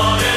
on